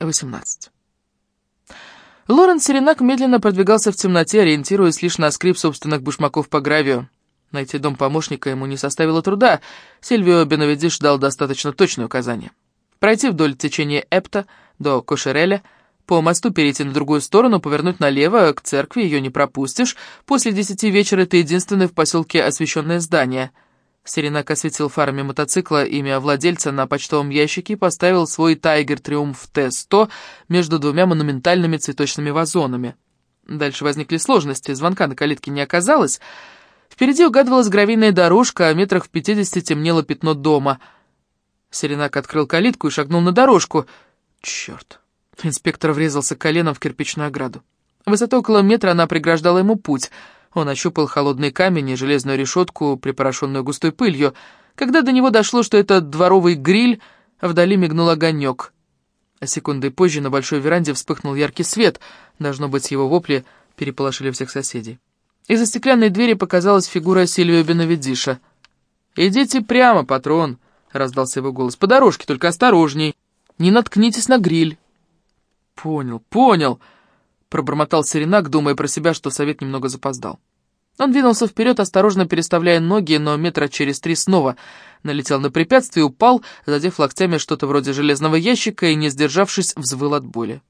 18. Лоренс Серенак медленно продвигался в темноте, ориентируясь лишь на скрип собственных башмаков по гравию. Найти дом помощника ему не составило труда. Сильвио Беновидиш дал достаточно точные указания. Пройти вдоль течения Эпта до Кошереля, по мосту перейти на другую сторону, повернуть налево, к церкви ее не пропустишь. После десяти вечера это единственное в поселке освещенное здание — Серенак осветил фарами мотоцикла имя владельца на почтовом ящике поставил свой «Тайгер Триумф Т-100» между двумя монументальными цветочными вазонами. Дальше возникли сложности, звонка на калитке не оказалось. Впереди угадывалась гравийная дорожка, а метрах в пятидесяти темнело пятно дома. Серенак открыл калитку и шагнул на дорожку. Черт! Инспектор врезался коленом в кирпичную ограду. Высотой около метра она преграждала ему путь — он ощупал холодный камень и железную решетку, припорошенную густой пылью. Когда до него дошло, что это дворовый гриль, вдали мигнул огонек. А секундой позже на большой веранде вспыхнул яркий свет. Должно быть, его вопли переполошили всех соседей. Из-за стеклянной двери показалась фигура Сильвио Беновидиша. «Идите прямо, патрон!» — раздался его голос. «По дорожке, только осторожней! Не наткнитесь на гриль!» «Понял, понял!» — пробормотал Серенак, думая про себя, что совет немного запоздал. Он двинулся вперед, осторожно переставляя ноги, но метра через три снова налетел на препятствие, упал, задев локтями что-то вроде железного ящика и, не сдержавшись, взвыл от боли.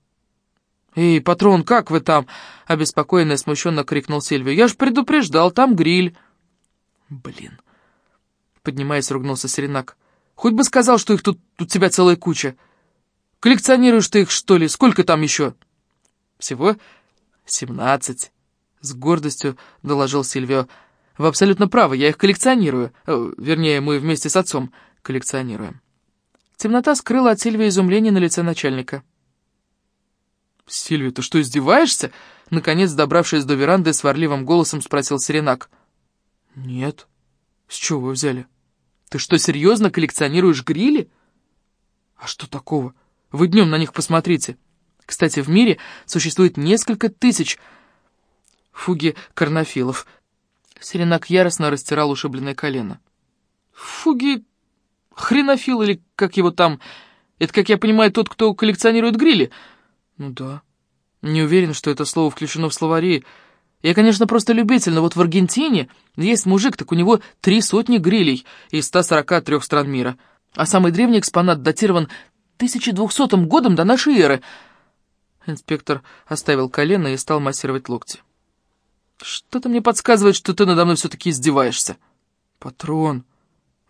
«Эй, патрон, как вы там?» — обеспокоенно и смущенно крикнул Сильвию. «Я ж предупреждал, там гриль». «Блин!» — поднимаясь, ругнулся Серенак. «Хоть бы сказал, что их тут у тебя целая куча. Коллекционируешь ты их, что ли? Сколько там еще?» «Всего семнадцать». С гордостью доложил Сильвио. «Вы абсолютно правы, я их коллекционирую. Э, вернее, мы вместе с отцом коллекционируем». Темнота скрыла от Сильвия изумление на лице начальника. «Сильвия, ты что, издеваешься?» Наконец, добравшись до веранды, сварливым голосом спросил Серенак. «Нет. С чего вы взяли? Ты что, серьезно коллекционируешь грили?» «А что такого? Вы днем на них посмотрите. Кстати, в мире существует несколько тысяч фуги корнофилов. Серенак яростно растирал ушибленное колено. Фуги хренофил или как его там... Это, как я понимаю, тот, кто коллекционирует грили? Ну да. Не уверен, что это слово включено в словари. Я, конечно, просто любитель, но вот в Аргентине есть мужик, так у него три сотни грилей из 143 стран мира. А самый древний экспонат датирован 1200 годом до нашей эры. Инспектор оставил колено и стал массировать локти. Что-то мне подсказывает, что ты надо мной все-таки издеваешься. Патрон,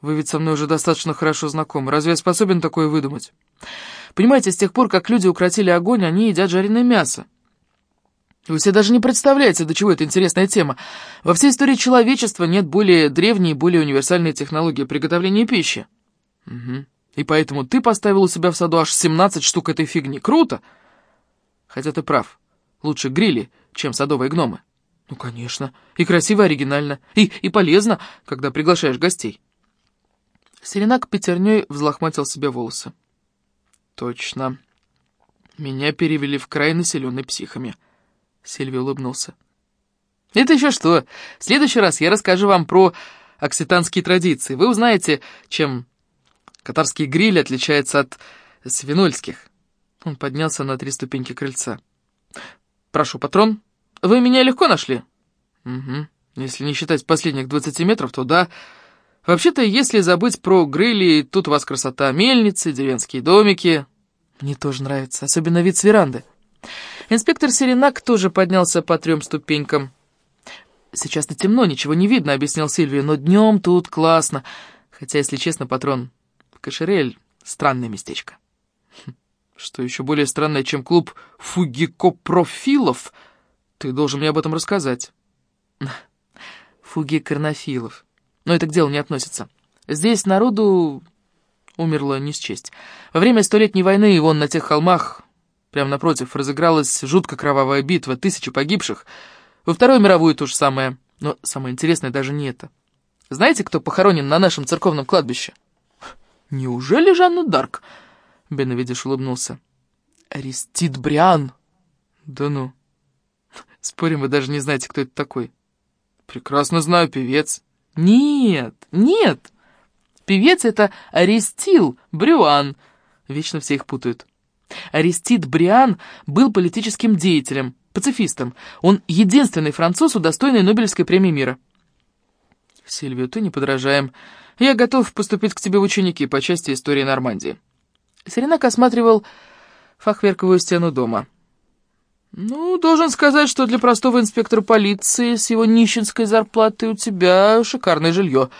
вы ведь со мной уже достаточно хорошо знакомы. Разве я способен такое выдумать? Понимаете, с тех пор, как люди укротили огонь, они едят жареное мясо. Вы себе даже не представляете, до чего это интересная тема. Во всей истории человечества нет более древней и более универсальной технологии приготовления пищи. Угу. И поэтому ты поставил у себя в саду аж 17 штук этой фигни. Круто! Хотя ты прав. Лучше грили, чем садовые гномы. Ну, конечно. И красиво, оригинально. И, и полезно, когда приглашаешь гостей. Серенак пятерней взлохматил себе волосы. Точно. Меня перевели в край, населенный психами. Сильви улыбнулся. Это еще что? В следующий раз я расскажу вам про окситанские традиции. Вы узнаете, чем катарский гриль отличается от свинольских. Он поднялся на три ступеньки крыльца. «Прошу, патрон». Вы меня легко нашли? Угу. Если не считать последних 20 метров, то да. Вообще-то, если забыть про грыли, тут у вас красота, мельницы, деревенские домики. Мне тоже нравится, особенно вид с веранды. Инспектор Серенак тоже поднялся по трем ступенькам. «Сейчас-то темно, ничего не видно», — объяснил Сильвия, «но днем тут классно. Хотя, если честно, патрон, Кашерель — странное местечко». Хм, «Что еще более странное, чем клуб фугикопрофилов?» Ты должен мне об этом рассказать. Фуги Корнофилов. Но это к делу не относится. Здесь народу умерло не счесть. Во время Столетней войны вон на тех холмах, прямо напротив, разыгралась жутко кровавая битва, тысячи погибших. Во Вторую мировую то же самое. Но самое интересное даже не это. Знаете, кто похоронен на нашем церковном кладбище? Неужели Жанна Дарк? Беновидиш улыбнулся. Аристид Бриан. Да ну. Спорим, вы даже не знаете, кто это такой. Прекрасно знаю, певец. Нет, нет. Певец — это Аристил Брюан. Вечно все их путают. Арестит Бриан был политическим деятелем, пацифистом. Он единственный француз, удостоенный Нобелевской премии мира. Сильвию, ты не подражаем. Я готов поступить к тебе в ученики по части истории Нормандии. Серенак осматривал фахверковую стену дома. «Ну, должен сказать, что для простого инспектора полиции с его нищенской зарплатой у тебя шикарное жилье».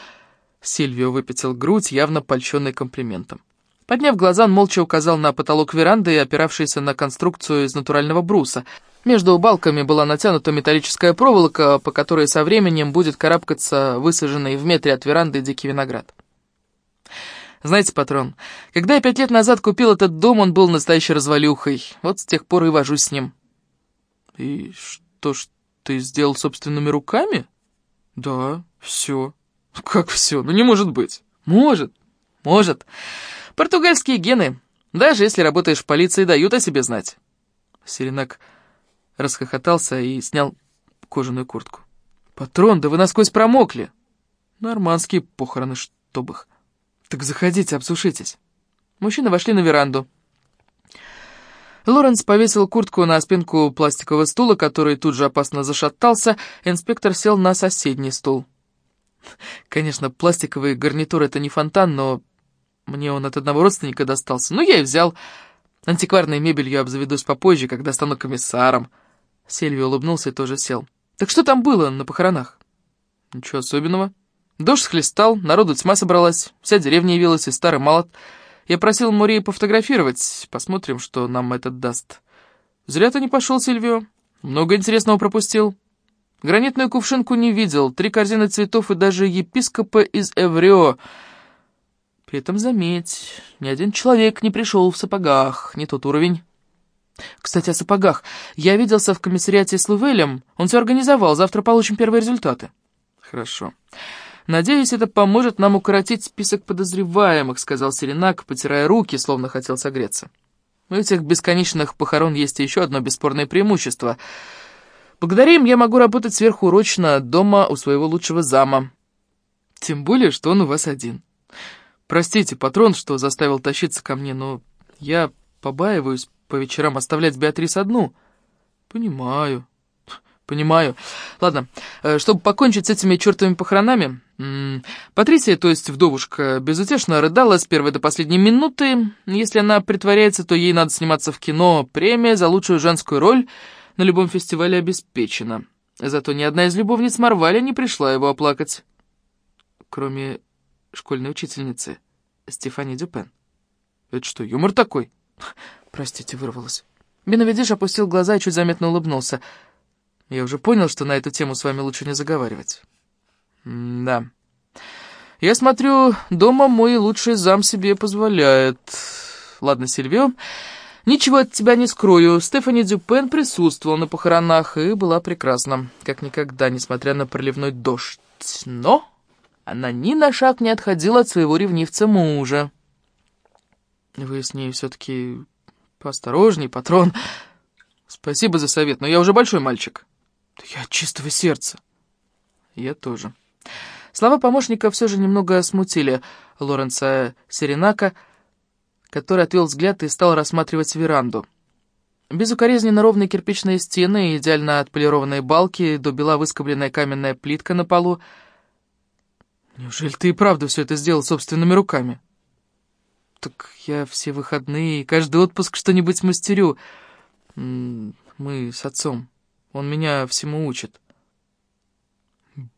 Сильвио выпятил грудь, явно польщенный комплиментом. Подняв глаза, он молча указал на потолок веранды, опиравшийся на конструкцию из натурального бруса. Между балками была натянута металлическая проволока, по которой со временем будет карабкаться высаженный в метре от веранды дикий виноград. Знаете, патрон, когда я пять лет назад купил этот дом, он был настоящей развалюхой. Вот с тех пор и вожусь с ним. И что ж ты сделал собственными руками? Да, все. Как все? Ну не может быть. Может, может. Португальские гены, даже если работаешь в полиции, дают о себе знать. Серенак расхохотался и снял кожаную куртку. «Патрон, да вы насквозь промокли!» «Нормандские похороны, чтоб их!» «Так заходите, обсушитесь!» Мужчины вошли на веранду. Лоренс повесил куртку на спинку пластикового стула, который тут же опасно зашатался. Инспектор сел на соседний стул. Конечно, пластиковый гарнитур — это не фонтан, но мне он от одного родственника достался. Ну, я и взял. Антикварной мебелью обзаведусь попозже, когда стану комиссаром. Сельви улыбнулся и тоже сел. Так что там было на похоронах? Ничего особенного. Дождь схлестал, народу тьма собралась, вся деревня явилась и старый малот. Я просил Мурии пофотографировать, посмотрим, что нам этот даст. Зря ты не пошел, Сильвио. Много интересного пропустил. Гранитную кувшинку не видел, три корзины цветов и даже епископа из Эврио — при этом, заметь, ни один человек не пришел в сапогах, не тот уровень. Кстати, о сапогах. Я виделся в комиссариате с Лувелем, он все организовал, завтра получим первые результаты. Хорошо. Надеюсь, это поможет нам укоротить список подозреваемых, сказал Серенак, потирая руки, словно хотел согреться. У этих бесконечных похорон есть еще одно бесспорное преимущество. Благодаря им я могу работать сверхурочно дома у своего лучшего зама. Тем более, что он у вас один. Простите, патрон, что заставил тащиться ко мне, но я побаиваюсь по вечерам оставлять Беатрис одну. Понимаю, понимаю. Ладно, э, чтобы покончить с этими чертовыми похоронами, Патрисия, то есть вдовушка, безутешно рыдала с первой до последней минуты. Если она притворяется, то ей надо сниматься в кино. Премия за лучшую женскую роль на любом фестивале обеспечена. Зато ни одна из любовниц Марваля не пришла его оплакать. Кроме школьной учительницы, Стефани Дюпен. «Это что, юмор такой?» «Простите, вырвалось». Беновидиш опустил глаза и чуть заметно улыбнулся. «Я уже понял, что на эту тему с вами лучше не заговаривать». «Да. Я смотрю, дома мой лучший зам себе позволяет. Ладно, Сильвио, ничего от тебя не скрою. Стефани Дюпен присутствовала на похоронах и была прекрасна, как никогда, несмотря на проливной дождь. Но...» Она ни на шаг не отходила от своего ревнивца мужа. Вы с ней все-таки поосторожней, патрон. Спасибо за совет, но я уже большой мальчик. Я от чистого сердца. Я тоже. Слова помощника все же немного смутили Лоренца Серенака, который отвел взгляд и стал рассматривать веранду. Безукоризненно ровные кирпичные стены, идеально отполированные балки, до бела выскобленная каменная плитка на полу — Неужели ты и правда все это сделал собственными руками? Так я все выходные и каждый отпуск что-нибудь мастерю. Мы с отцом. Он меня всему учит.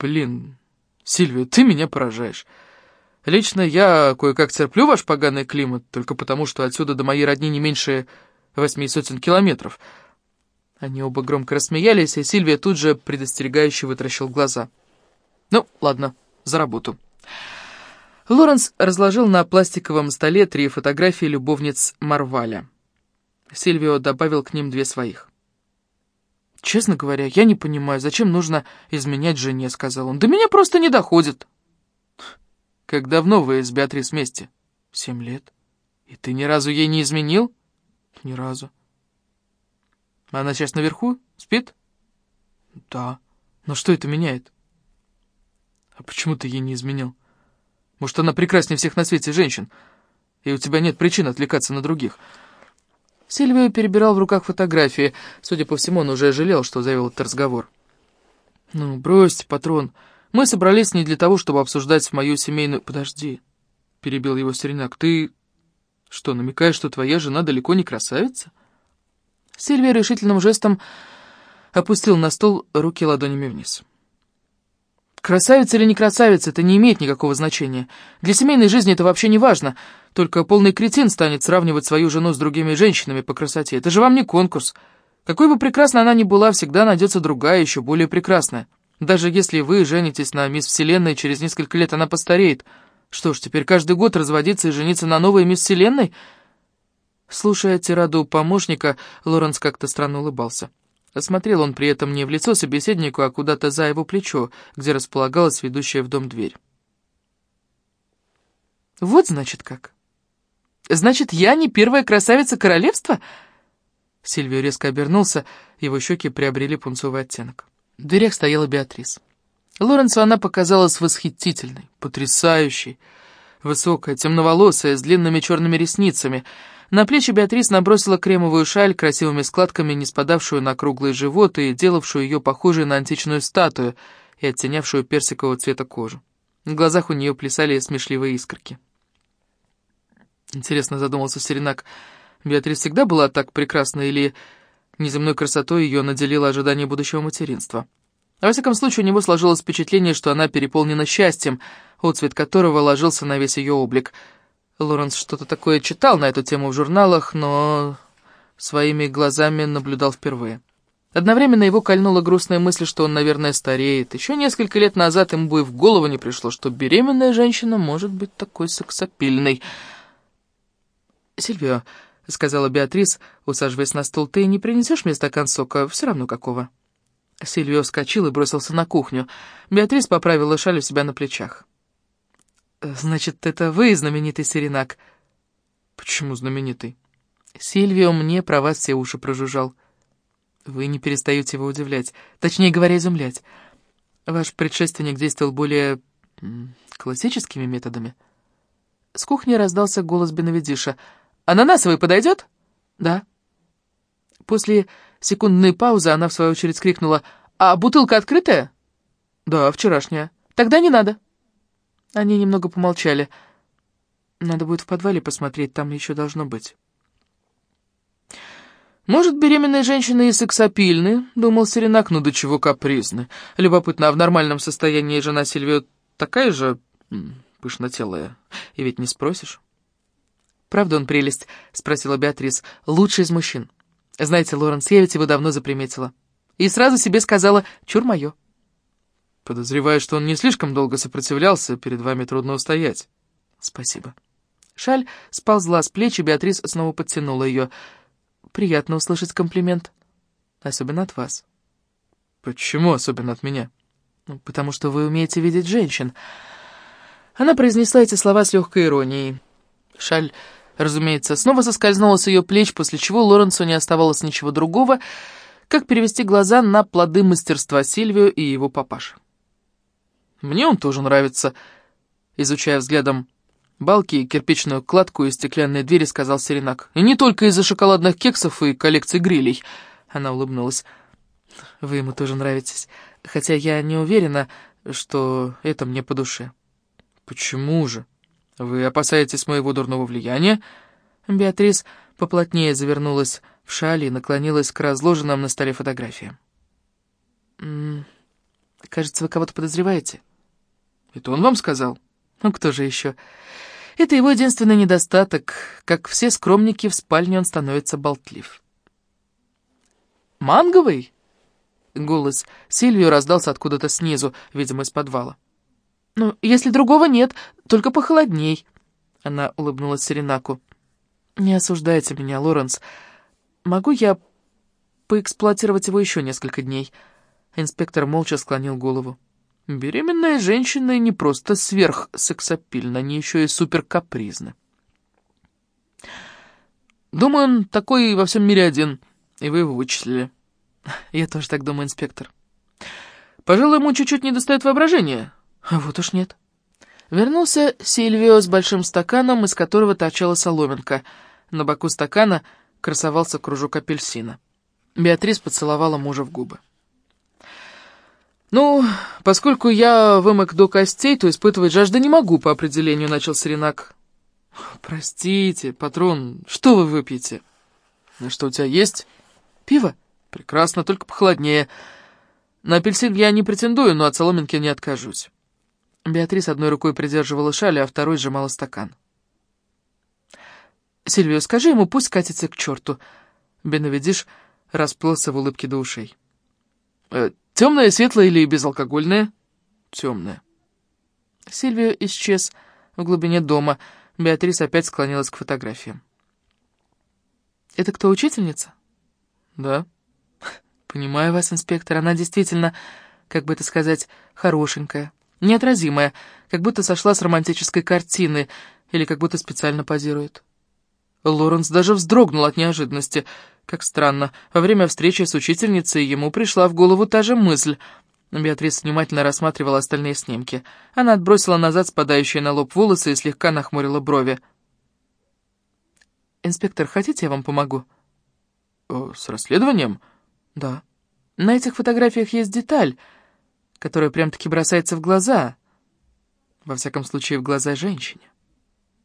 Блин, Сильвия, ты меня поражаешь. Лично я кое-как терплю ваш поганый климат, только потому, что отсюда до моей родни не меньше восьми сотен километров. Они оба громко рассмеялись, и Сильвия тут же предостерегающе вытращил глаза. Ну, ладно за работу. Лоренс разложил на пластиковом столе три фотографии любовниц Марваля. Сильвио добавил к ним две своих. «Честно говоря, я не понимаю, зачем нужно изменять жене», — сказал он. «Да меня просто не доходит». «Как давно вы с Беатрис вместе?» «Семь лет». «И ты ни разу ей не изменил?» «Ни разу». «Она сейчас наверху? Спит?» «Да. Но что это меняет?» А почему ты ей не изменил? Может, она прекраснее всех на свете женщин, и у тебя нет причин отвлекаться на других. Сильвио перебирал в руках фотографии. Судя по всему, он уже жалел, что завел этот разговор. «Ну, бросьте, патрон. Мы собрались не для того, чтобы обсуждать мою семейную...» «Подожди», — перебил его Серенак. «Ты что, намекаешь, что твоя жена далеко не красавица?» Сильвия решительным жестом опустил на стол руки ладонями вниз. Красавица или не красавица, это не имеет никакого значения. Для семейной жизни это вообще не важно. Только полный кретин станет сравнивать свою жену с другими женщинами по красоте. Это же вам не конкурс. Какой бы прекрасной она ни была, всегда найдется другая, еще более прекрасная. Даже если вы женитесь на мисс Вселенной, через несколько лет она постареет. Что ж, теперь каждый год разводиться и жениться на новой мисс Вселенной? Слушая тираду помощника, Лоренс как-то странно улыбался. Осмотрел он при этом не в лицо собеседнику, а куда-то за его плечо, где располагалась ведущая в дом дверь. «Вот, значит, как. Значит, я не первая красавица королевства?» Сильвио резко обернулся, его щеки приобрели пунцовый оттенок. В дверях стояла Беатрис. Лоренсу она показалась восхитительной, потрясающей, высокая, темноволосая, с длинными черными ресницами — на плечи Беатрис набросила кремовую шаль, красивыми складками, не спадавшую на круглый живот и делавшую ее похожей на античную статую и оттенявшую персикового цвета кожу. В глазах у нее плясали смешливые искорки. Интересно, задумался Серенак, Беатрис всегда была так прекрасна или неземной красотой ее наделило ожидание будущего материнства? Во всяком случае, у него сложилось впечатление, что она переполнена счастьем, отцвет которого ложился на весь ее облик — Лоренс что-то такое читал на эту тему в журналах, но своими глазами наблюдал впервые. Одновременно его кольнула грустная мысль, что он, наверное, стареет. Еще несколько лет назад ему бы в голову не пришло, что беременная женщина может быть такой сексапильной. «Сильвио», — сказала Беатрис, усаживаясь на стул, — «ты не принесешь мне стакан сока? Все равно какого». Сильвио вскочил и бросился на кухню. Беатрис поправила шаль у себя на плечах. «Значит, это вы знаменитый Серенак?» «Почему знаменитый?» «Сильвио мне про вас все уши прожужжал. Вы не перестаете его удивлять, точнее говоря, изумлять. Ваш предшественник действовал более классическими методами». С кухни раздался голос Бенавидиша. «Ананасовый подойдет?» «Да». После секундной паузы она в свою очередь скрикнула. «А бутылка открытая?» «Да, вчерашняя». «Тогда не надо». Они немного помолчали. Надо будет в подвале посмотреть, там еще должно быть. «Может, беременные женщины и сексапильны?» — думал Серенак, ну до чего капризны. Любопытно, а в нормальном состоянии жена Сильвио такая же пышнотелая? И ведь не спросишь. «Правда он прелесть?» — спросила Беатрис. «Лучший из мужчин. Знаете, Лоренс, я ведь его давно заприметила. И сразу себе сказала «чур моё». Подозреваю, что он не слишком долго сопротивлялся, перед вами трудно устоять. Спасибо. Шаль сползла с плеч, и Беатрис снова подтянула ее. Приятно услышать комплимент. Особенно от вас. Почему особенно от меня? Ну, потому что вы умеете видеть женщин. Она произнесла эти слова с легкой иронией. Шаль, разумеется, снова соскользнула с ее плеч, после чего Лоренсу не оставалось ничего другого, как перевести глаза на плоды мастерства Сильвио и его папаша. Мне он тоже нравится», — изучая взглядом балки, кирпичную кладку и стеклянные двери, сказал Серенак. «И не только из-за шоколадных кексов и коллекции грилей», — она улыбнулась. «Вы ему тоже нравитесь, хотя я не уверена, что это мне по душе». «Почему же? Вы опасаетесь моего дурного влияния?» Беатрис поплотнее завернулась в шаль и наклонилась к разложенным на столе фотографиям. «Кажется, вы кого-то подозреваете?» Это он вам сказал? Ну, кто же еще? Это его единственный недостаток. Как все скромники, в спальне он становится болтлив. «Манговый?» Голос Сильвию раздался откуда-то снизу, видимо, из подвала. «Ну, если другого нет, только похолодней». Она улыбнулась Серенаку. «Не осуждайте меня, Лоренс. Могу я поэксплуатировать его еще несколько дней?» Инспектор молча склонил голову. Беременные женщины не просто сверхсексапильны, они еще и суперкапризны. Думаю, он такой во всем мире один, и вы его вычислили. Я тоже так думаю, инспектор. Пожалуй, ему чуть-чуть не достает воображения. А вот уж нет. Вернулся Сильвио с большим стаканом, из которого торчала соломинка. На боку стакана красовался кружок апельсина. Беатрис поцеловала мужа в губы. «Ну, поскольку я вымок до костей, то испытывать жажды не могу по определению», — начал Серенак. «Простите, патрон, что вы выпьете?» «Ну что у тебя есть?» «Пиво?» «Прекрасно, только похолоднее. На апельсин я не претендую, но от соломинки не откажусь». Беатрис одной рукой придерживала шаль, а второй сжимала стакан. «Сильвио, скажи ему, пусть катится к черту». Бенавидиш расплылся в улыбке до ушей. «Э, «Темное, светлое или безалкогольное?» «Темное». Сильвио исчез в глубине дома. Беатрис опять склонилась к фотографиям. «Это кто, учительница?» «Да». «Понимаю вас, инспектор. Она действительно, как бы это сказать, хорошенькая, неотразимая, как будто сошла с романтической картины или как будто специально позирует». Лоренс даже вздрогнул от неожиданности. Как странно, во время встречи с учительницей ему пришла в голову та же мысль. Беатрис внимательно рассматривала остальные снимки. Она отбросила назад спадающие на лоб волосы и слегка нахмурила брови. «Инспектор, хотите, я вам помогу?» «Э, «С расследованием?» «Да. На этих фотографиях есть деталь, которая прям-таки бросается в глаза. Во всяком случае, в глаза женщине».